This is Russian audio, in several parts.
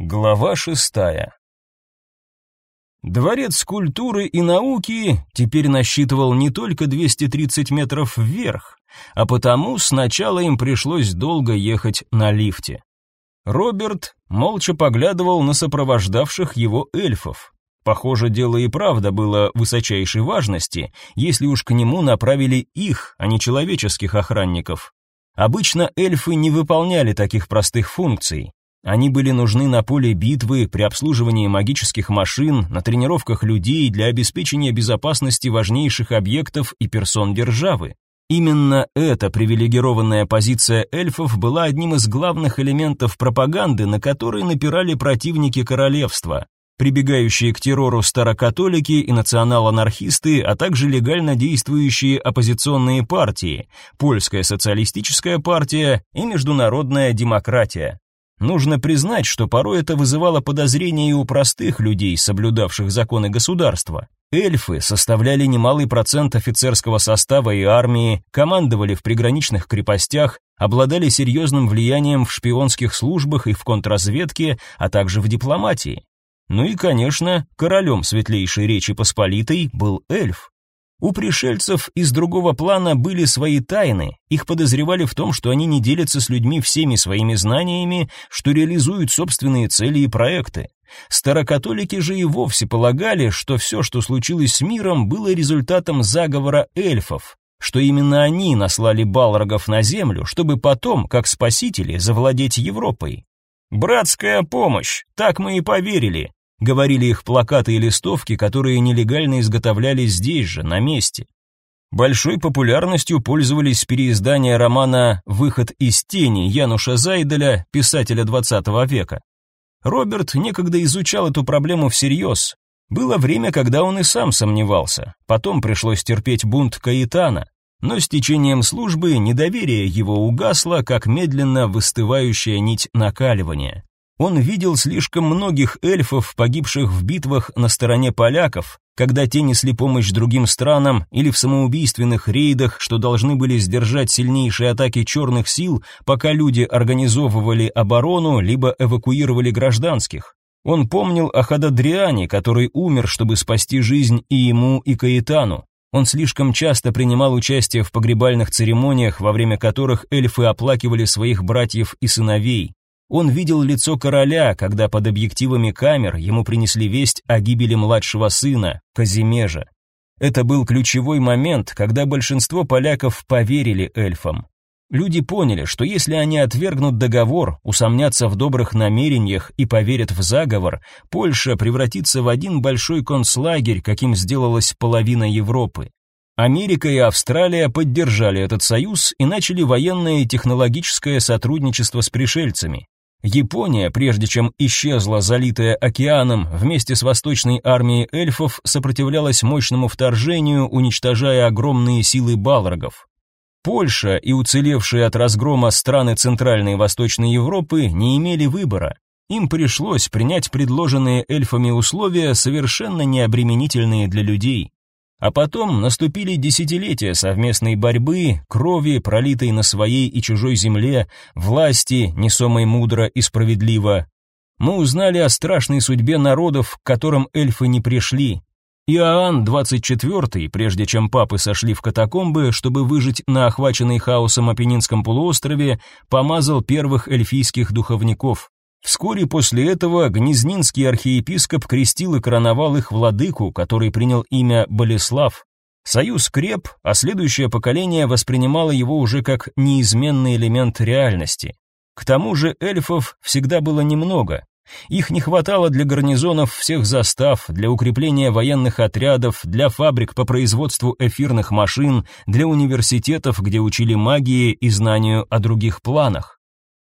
Глава шестая. Дворец культуры и науки теперь насчитывал не только 230 метров вверх, а потому сначала им пришлось долго ехать на лифте. Роберт молча поглядывал на сопровождавших его эльфов. Похоже, дело и правда было высочайшей важности, если уж к нему направили их, а не человеческих охранников. Обычно эльфы не выполняли таких простых функций, они были нужны на поле битвы, при обслуживании магических машин, на тренировках людей для обеспечения безопасности важнейших объектов и персон державы. Именно эта привилегированная позиция эльфов была одним из главных элементов пропаганды, на который напирали противники королевства, прибегающие к террору старокатолики и национал-анархисты, а также легально действующие оппозиционные партии, Польская социалистическая партия и Международная демократия. Нужно признать, что порой это вызывало подозрения и у простых людей, соблюдавших законы государства. Эльфы составляли немалый процент офицерского состава и армии, командовали в приграничных крепостях, обладали серьезным влиянием в шпионских службах и в контрразведке, а также в дипломатии. Ну и, конечно, королем светлейшей Речи Посполитой был эльф. У пришельцев из другого плана были свои тайны, их подозревали в том, что они не делятся с людьми всеми своими знаниями, что реализуют собственные цели и проекты. Старокатолики же и вовсе полагали, что все, что случилось с миром, было результатом заговора эльфов, что именно они наслали балрогов на землю, чтобы потом, как спасители, завладеть Европой. «Братская помощь, так мы и поверили», говорили их плакаты и листовки, которые нелегально изготовлялись здесь же, на месте. Большой популярностью пользовались переиздания романа «Выход из тени» Януша Зайделя, писателя XX века. Роберт некогда изучал эту проблему всерьез. Было время, когда он и сам сомневался. Потом пришлось терпеть бунт Каэтана. Но с течением службы недоверие его угасло, как медленно выстывающая нить накаливания. Он видел слишком многих эльфов, погибших в битвах на стороне поляков, когда те несли помощь другим странам или в самоубийственных рейдах, что должны были сдержать сильнейшие атаки черных сил, пока люди организовывали оборону либо эвакуировали гражданских. Он помнил о Хададриане, который умер, чтобы спасти жизнь и ему, и Каэтану. Он слишком часто принимал участие в погребальных церемониях, во время которых эльфы оплакивали своих братьев и сыновей. Он видел лицо короля, когда под объективами камер ему принесли весть о гибели младшего сына, Казимежа. Это был ключевой момент, когда большинство поляков поверили эльфам. Люди поняли, что если они отвергнут договор, усомнятся в добрых намерениях и поверят в заговор, Польша превратится в один большой концлагерь, каким сделалась половина Европы. Америка и Австралия поддержали этот союз и начали военное и технологическое сотрудничество с пришельцами. Япония, прежде чем исчезла, залитая океаном, вместе с восточной армией эльфов сопротивлялась мощному вторжению, уничтожая огромные силы балрогов. Польша и уцелевшие от разгрома страны Центральной и Восточной Европы не имели выбора. Им пришлось принять предложенные эльфами условия, совершенно необременительные для людей. А потом наступили десятилетия совместной борьбы, крови, пролитой на своей и чужой земле, власти, несомой мудро и справедливо. Мы узнали о страшной судьбе народов, к которым эльфы не пришли. Иоанн 24, прежде чем папы сошли в катакомбы, чтобы выжить на охваченной хаосом Апеннинском полуострове, помазал первых эльфийских духовников. Вскоре после этого гнезнинский архиепископ крестил и короновал их владыку, который принял имя Болеслав. Союз креп, а следующее поколение воспринимало его уже как неизменный элемент реальности. К тому же эльфов всегда было немного. Их не хватало для гарнизонов всех застав, для укрепления военных отрядов, для фабрик по производству эфирных машин, для университетов, где учили магии и знанию о других планах.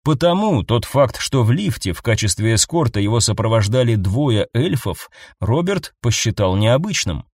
Потому тот факт, что в лифте в качестве эскорта его сопровождали двое эльфов, Роберт посчитал необычным.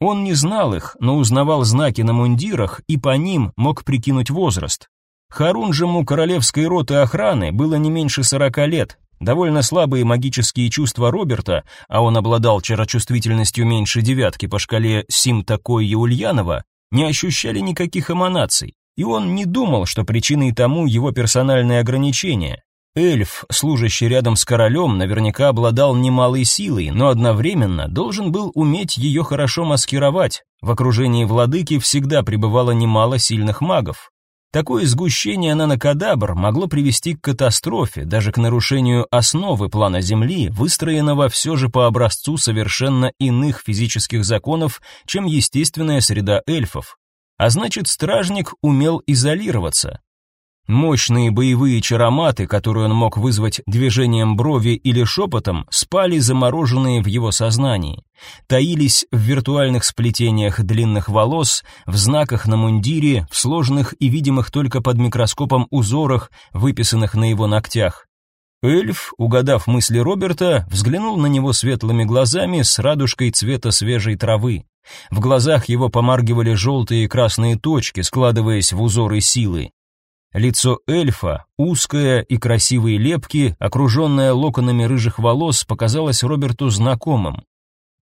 Он не знал их, но узнавал знаки на мундирах и по ним мог прикинуть возраст. Харунжему королевской роты охраны было не меньше сорока лет. Довольно слабые магические чувства Роберта, а он обладал чарочувствительностью меньше девятки по шкале Сим такой и Ульянова, не ощущали никаких эманаций и он не думал, что причиной тому его персональные ограничения. Эльф, служащий рядом с королем, наверняка обладал немалой силой, но одновременно должен был уметь ее хорошо маскировать. В окружении владыки всегда пребывало немало сильных магов. Такое сгущение нанокадабр могло привести к катастрофе, даже к нарушению основы плана Земли, выстроенного все же по образцу совершенно иных физических законов, чем естественная среда эльфов. А значит, стражник умел изолироваться. Мощные боевые чароматы, которые он мог вызвать движением брови или шепотом, спали замороженные в его сознании, таились в виртуальных сплетениях длинных волос, в знаках на мундире, в сложных и видимых только под микроскопом узорах, выписанных на его ногтях. Эльф, угадав мысли Роберта, взглянул на него светлыми глазами с радужкой цвета свежей травы. В глазах его помаргивали желтые и красные точки, складываясь в узоры силы. Лицо эльфа, узкое и красивые лепки, окруженное локонами рыжих волос, показалось Роберту знакомым.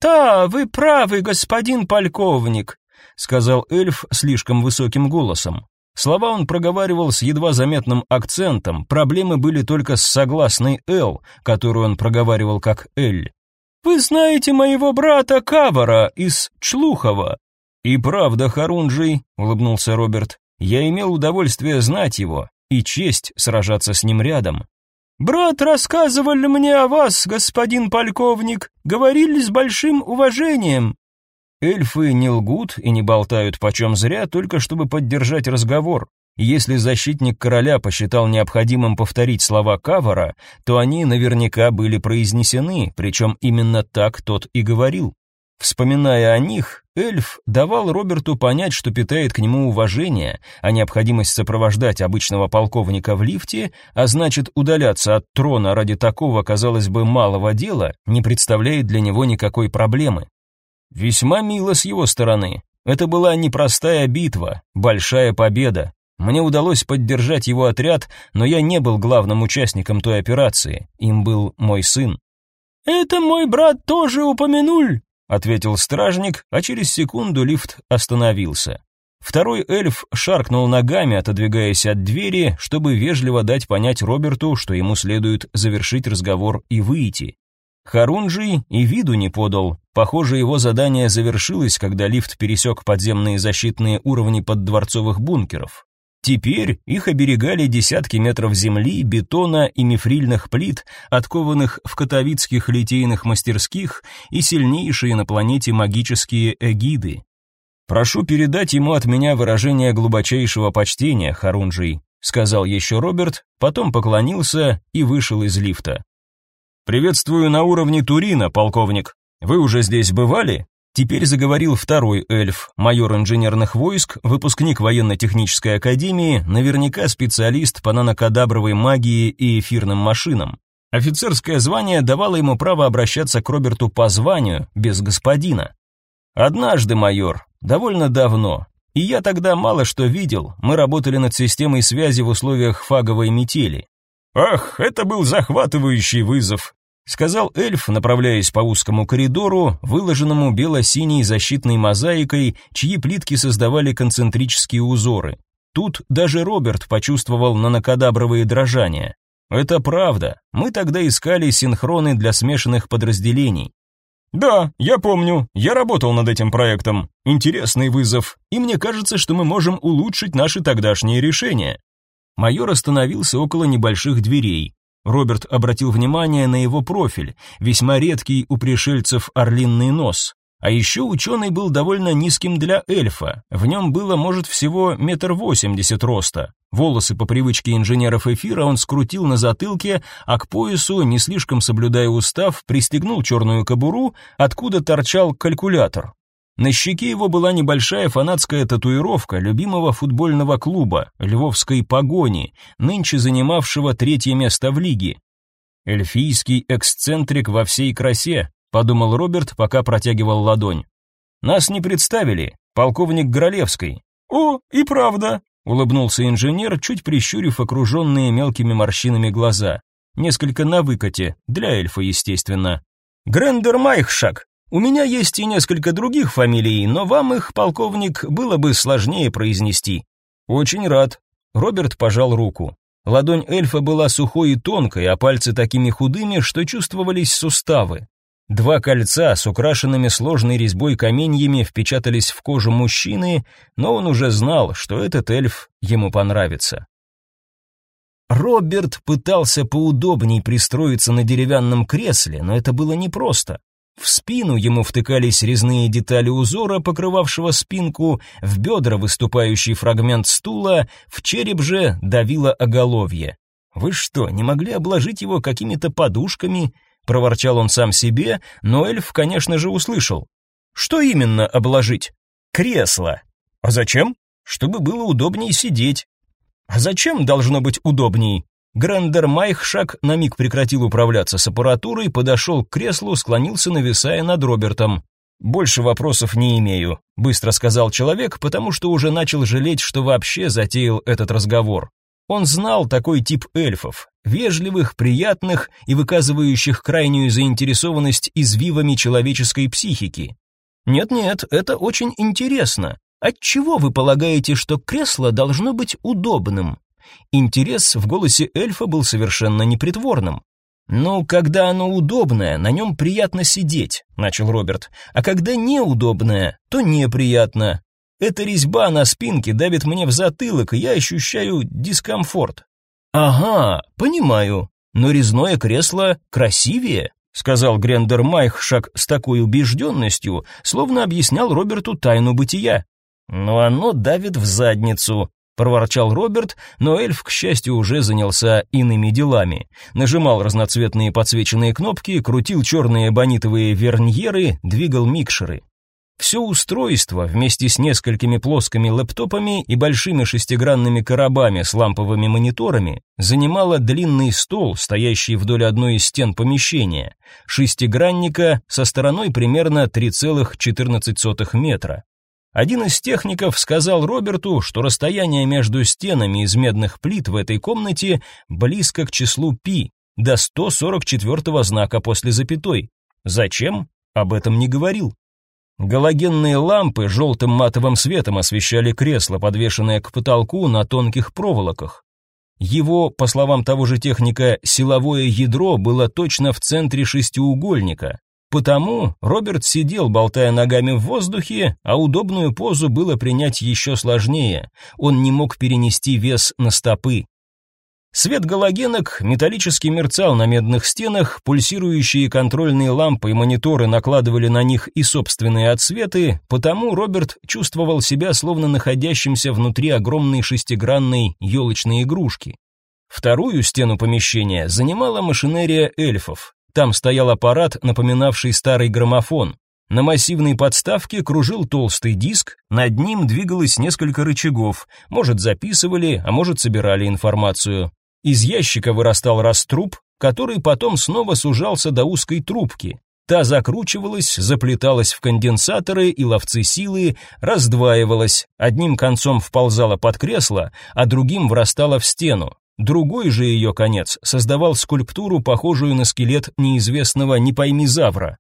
«Да, вы правы, господин полковник», — сказал эльф слишком высоким голосом. Слова он проговаривал с едва заметным акцентом, проблемы были только с согласной «л», которую он проговаривал как «эль». «Вы знаете моего брата Кавара из Члухова?» «И правда, Харунжий», — улыбнулся Роберт. Я имел удовольствие знать его и честь сражаться с ним рядом. Брат рассказывали мне о вас, господин полковник, говорили с большим уважением. Эльфы не лгут и не болтают почем зря, только чтобы поддержать разговор. Если защитник короля посчитал необходимым повторить слова Кавара, то они наверняка были произнесены, причем именно так тот и говорил. Вспоминая о них, эльф давал Роберту понять, что питает к нему уважение, а необходимость сопровождать обычного полковника в лифте, а значит удаляться от трона ради такого, казалось бы, малого дела, не представляет для него никакой проблемы. Весьма мило с его стороны. Это была непростая битва, большая победа. Мне удалось поддержать его отряд, но я не был главным участником той операции. Им был мой сын. «Это мой брат тоже упомянул», ответил стражник, а через секунду лифт остановился. Второй эльф шаркнул ногами, отодвигаясь от двери, чтобы вежливо дать понять Роберту, что ему следует завершить разговор и выйти. Харунжий и виду не подал. Похоже, его задание завершилось, когда лифт пересек подземные защитные уровни поддворцовых бункеров. Теперь их оберегали десятки метров земли, бетона и мифрильных плит, откованных в катовицких литейных мастерских и сильнейшие на планете магические эгиды. «Прошу передать ему от меня выражение глубочайшего почтения, Харунжий», сказал еще Роберт, потом поклонился и вышел из лифта. «Приветствую на уровне Турина, полковник. Вы уже здесь бывали?» Теперь заговорил второй эльф, майор инженерных войск, выпускник военно-технической академии, наверняка специалист по нанокадабровой магии и эфирным машинам. Офицерское звание давало ему право обращаться к Роберту по званию, без господина. Однажды, майор, довольно давно, и я тогда мало что видел, мы работали над системой связи в условиях фаговой метели. Ах, это был захватывающий вызов, сказал эльф, направляясь по узкому коридору, выложенному бело-синей защитной мозаикой, чьи плитки создавали концентрические узоры. Тут даже Роберт почувствовал нанокадабровые дрожания. Это правда. Мы тогда искали синхроны для смешанных подразделений. Да, я помню. Я работал над этим проектом. Интересный вызов, и мне кажется, что мы можем улучшить наши тогдашние решения. Майор остановился около небольших дверей. Роберт обратил внимание на его профиль, весьма редкий у пришельцев орлиный нос. А еще ученый был довольно низким для эльфа, в нем было, может, всего метр восемьдесят роста. Волосы по привычке инженеров эфира он скрутил на затылке, а к поясу, не слишком соблюдая устав, пристегнул черную кобуру, откуда торчал калькулятор. На щеке его была небольшая фанатская татуировка любимого футбольного клуба, Львовской погони, нынче занимавшего третье место в лиге. Эльфийский эксцентрик во всей красе, подумал Роберт, пока протягивал ладонь. Нас не представили, полковник Гролевский. О, и правда, улыбнулся инженер, чуть прищурив окруженные мелкими морщинами глаза. Несколько на выкате, для эльфа, естественно. Грендер Майхшак, у меня есть и несколько других фамилий, но вам их, полковник, было бы сложнее произнести. Очень рад. Роберт пожал руку. Ладонь эльфа была сухой и тонкой, а пальцы такими худыми, что чувствовались суставы. Два кольца с украшенными сложной резьбой каменьями впечатались в кожу мужчины, но он уже знал, что этот эльф ему понравится. Роберт пытался поудобней пристроиться на деревянном кресле, но это было непросто. В спину ему втыкались резные детали узора, покрывавшего спинку, в бедра выступающий фрагмент стула, в череп же давило оголовье. «Вы что, не могли обложить его какими-то подушками?» — проворчал он сам себе, но эльф, конечно же, услышал. «Что именно обложить?» «Кресло». «А зачем?» «Чтобы было удобнее сидеть». «А зачем должно быть удобней?» Грандер Майхшак на миг прекратил управляться с аппаратурой, подошел к креслу, склонился, нависая над Робертом. «Больше вопросов не имею», — быстро сказал человек, потому что уже начал жалеть, что вообще затеял этот разговор. Он знал такой тип эльфов, вежливых, приятных и выказывающих крайнюю заинтересованность извивами человеческой психики. Нет-нет, это очень интересно. Отчего вы полагаете, что кресло должно быть удобным? Интерес в голосе эльфа был совершенно непритворным. «Ну, когда оно удобное, на нем приятно сидеть», — начал Роберт. «А когда неудобное, то неприятно. Эта резьба на спинке давит мне в затылок, и я ощущаю дискомфорт». «Ага, понимаю. Но резное кресло красивее», — сказал Грендер Майхшак с такой убежденностью, словно объяснял Роберту тайну бытия. «Но оно давит в задницу», проворчал Роберт, но эльф, к счастью, уже занялся иными делами. Нажимал разноцветные подсвеченные кнопки, крутил черные бонитовые верньеры, двигал микшеры. Все устройство вместе с несколькими плоскими лэптопами и большими шестигранными коробами с ламповыми мониторами занимало длинный стол, стоящий вдоль одной из стен помещения, шестигранника со стороной примерно 3,14 метра. Один из техников сказал Роберту, что расстояние между стенами из медных плит в этой комнате близко к числу π, до 144-го знака после запятой. Зачем? Об этом не говорил. Галогенные лампы желтым матовым светом освещали кресло, подвешенное к потолку на тонких проволоках. Его, по словам того же техника, силовое ядро было точно в центре шестиугольника, Потому Роберт сидел, болтая ногами в воздухе, а удобную позу было принять еще сложнее. Он не мог перенести вес на стопы. Свет галогенок металлически мерцал на медных стенах, пульсирующие контрольные лампы и мониторы накладывали на них и собственные отсветы, потому Роберт чувствовал себя словно находящимся внутри огромной шестигранной елочной игрушки. Вторую стену помещения занимала машинерия эльфов. Там стоял аппарат, напоминавший старый граммофон. На массивной подставке кружил толстый диск, над ним двигалось несколько рычагов, может записывали, а может собирали информацию. Из ящика вырастал раструб, который потом снова сужался до узкой трубки. Та закручивалась, заплеталась в конденсаторы и ловцы силы, раздваивалась, одним концом вползала под кресло, а другим врастала в стену. Другой же ее конец создавал скульптуру, похожую на скелет неизвестного не завра.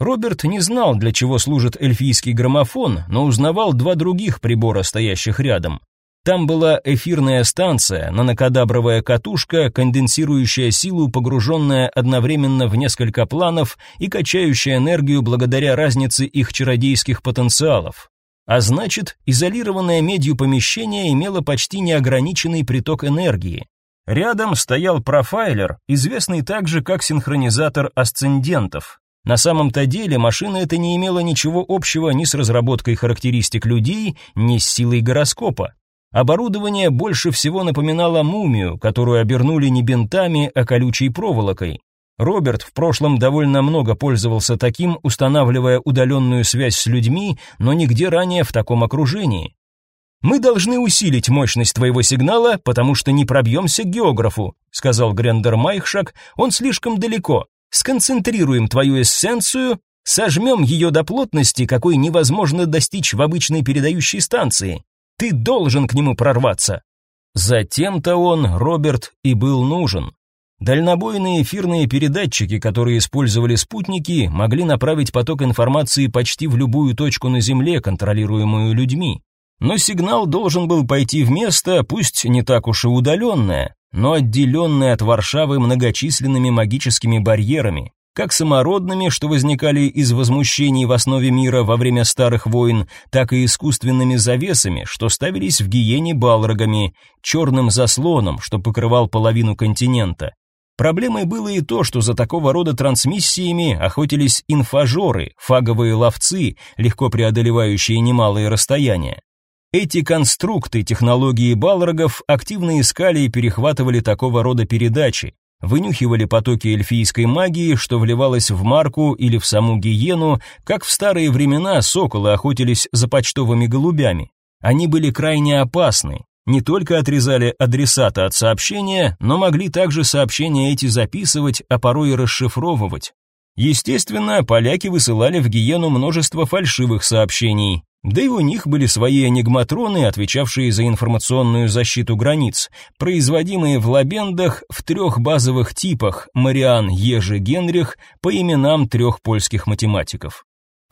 Роберт не знал, для чего служит эльфийский граммофон, но узнавал два других прибора, стоящих рядом. Там была эфирная станция, нанокадабровая катушка, конденсирующая силу, погруженная одновременно в несколько планов и качающая энергию благодаря разнице их чародейских потенциалов. А значит, изолированное медью помещение имело почти неограниченный приток энергии. Рядом стоял профайлер, известный также как синхронизатор асцендентов. На самом-то деле машина эта не имела ничего общего ни с разработкой характеристик людей, ни с силой гороскопа. Оборудование больше всего напоминало мумию, которую обернули не бинтами, а колючей проволокой. Роберт в прошлом довольно много пользовался таким, устанавливая удаленную связь с людьми, но нигде ранее в таком окружении. «Мы должны усилить мощность твоего сигнала, потому что не пробьемся к географу», сказал Грендер Майхшак, «он слишком далеко. Сконцентрируем твою эссенцию, сожмем ее до плотности, какой невозможно достичь в обычной передающей станции. Ты должен к нему прорваться». Затем-то он, Роберт, и был нужен. Дальнобойные эфирные передатчики, которые использовали спутники, могли направить поток информации почти в любую точку на Земле, контролируемую людьми. Но сигнал должен был пойти в место, пусть не так уж и удаленное, но отделенное от Варшавы многочисленными магическими барьерами, как самородными, что возникали из возмущений в основе мира во время старых войн, так и искусственными завесами, что ставились в Гиене балрогами, черным заслоном, что покрывал половину континента. Проблемой было и то, что за такого рода трансмиссиями охотились инфажоры, фаговые ловцы, легко преодолевающие немалые расстояния. Эти конструкты технологии балрогов активно искали и перехватывали такого рода передачи, вынюхивали потоки эльфийской магии, что вливалось в марку или в саму гиену, как в старые времена соколы охотились за почтовыми голубями. Они были крайне опасны, не только отрезали адресата от сообщения, но могли также сообщения эти записывать, а порой и расшифровывать. Естественно, поляки высылали в Гиену множество фальшивых сообщений, да и у них были свои энигматроны, отвечавшие за информационную защиту границ, производимые в лабендах в трех базовых типах Мариан Ежи Генрих по именам трех польских математиков.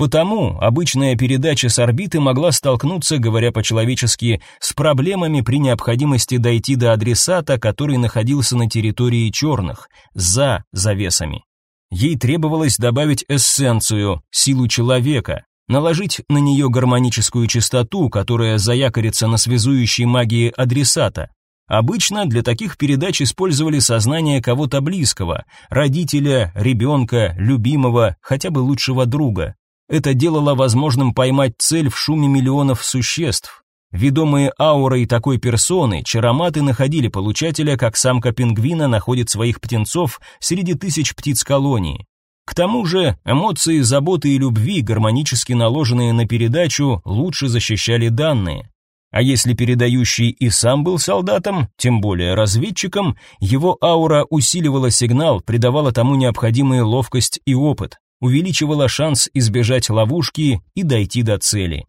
Потому обычная передача с орбиты могла столкнуться, говоря по-человечески, с проблемами при необходимости дойти до адресата, который находился на территории черных, за завесами. Ей требовалось добавить эссенцию, силу человека, наложить на нее гармоническую частоту, которая заякорится на связующей магии адресата. Обычно для таких передач использовали сознание кого-то близкого, родителя, ребенка, любимого, хотя бы лучшего друга. Это делало возможным поймать цель в шуме миллионов существ. Ведомые аурой такой персоны, чароматы находили получателя, как самка пингвина находит своих птенцов среди тысяч птиц колонии. К тому же, эмоции заботы и любви, гармонически наложенные на передачу, лучше защищали данные. А если передающий и сам был солдатом, тем более разведчиком, его аура усиливала сигнал, придавала тому необходимую ловкость и опыт увеличивала шанс избежать ловушки и дойти до цели.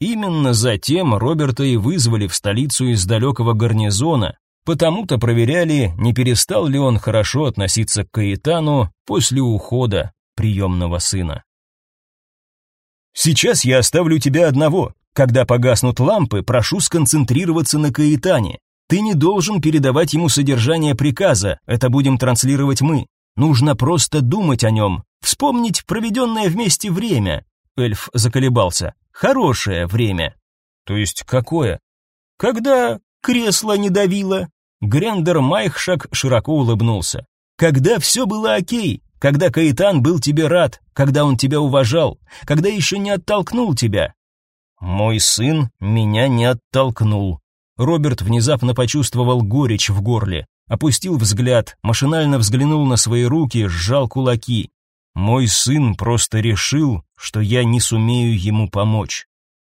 Именно затем Роберта и вызвали в столицу из далекого гарнизона, потому-то проверяли, не перестал ли он хорошо относиться к Каэтану после ухода приемного сына. «Сейчас я оставлю тебя одного. Когда погаснут лампы, прошу сконцентрироваться на Каэтане. Ты не должен передавать ему содержание приказа, это будем транслировать мы. Нужно просто думать о нем, вспомнить проведенное вместе время. Эльф заколебался. Хорошее время. То есть какое? Когда кресло не давило. Грендер Майхшак широко улыбнулся. Когда все было окей, когда Каитан был тебе рад, когда он тебя уважал, когда еще не оттолкнул тебя. Мой сын меня не оттолкнул. Роберт внезапно почувствовал горечь в горле. Опустил взгляд, машинально взглянул на свои руки, сжал кулаки. Мой сын просто решил, что я не сумею ему помочь.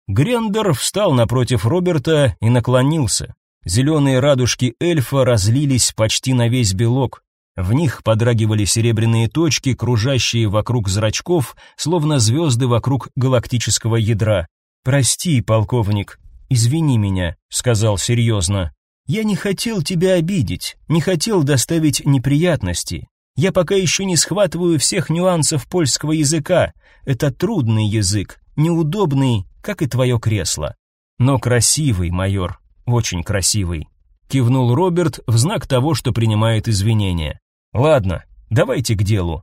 Грендер встал напротив Роберта и наклонился. Зеленые радужки эльфа разлились почти на весь белок. В них подрагивали серебряные точки, кружащие вокруг зрачков, словно звезды вокруг галактического ядра. «Прости, полковник, извини меня», — сказал серьезно. Я не хотел тебя обидеть, не хотел доставить неприятности. Я пока еще не схватываю всех нюансов польского языка. Это трудный язык, неудобный, как и твое кресло. Но красивый, майор, очень красивый. Кивнул Роберт в знак того, что принимает извинения. Ладно, давайте к делу.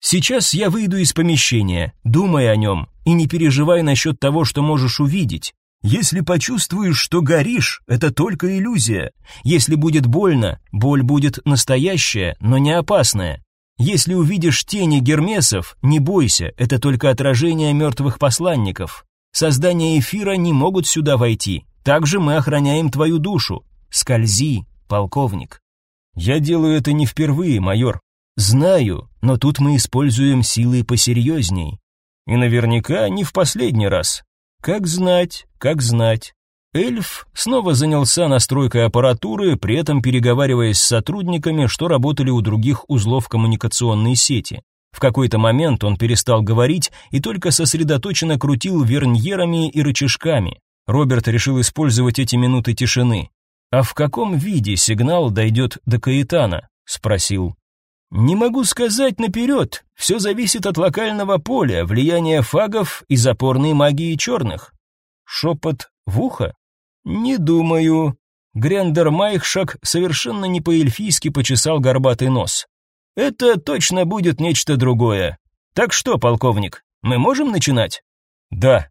Сейчас я выйду из помещения, думай о нем и не переживай насчет того, что можешь увидеть. Если почувствуешь, что горишь, это только иллюзия. Если будет больно, боль будет настоящая, но не опасная. Если увидишь тени гермесов, не бойся, это только отражение мертвых посланников. Создания эфира не могут сюда войти. Также мы охраняем твою душу. Скользи, полковник. Я делаю это не впервые, майор. Знаю, но тут мы используем силы посерьезней. И наверняка не в последний раз. Как знать, как знать. Эльф снова занялся настройкой аппаратуры, при этом переговариваясь с сотрудниками, что работали у других узлов коммуникационной сети. В какой-то момент он перестал говорить и только сосредоточенно крутил верньерами и рычажками. Роберт решил использовать эти минуты тишины. «А в каком виде сигнал дойдет до Каэтана?» — спросил. Не могу сказать наперед, все зависит от локального поля, влияния фагов и запорной магии черных. Шепот в ухо? Не думаю. Грендер Майхшак совершенно не по-эльфийски почесал горбатый нос. Это точно будет нечто другое. Так что, полковник, мы можем начинать? Да.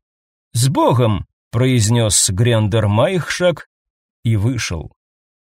С Богом, произнес Грендер Майхшак и вышел.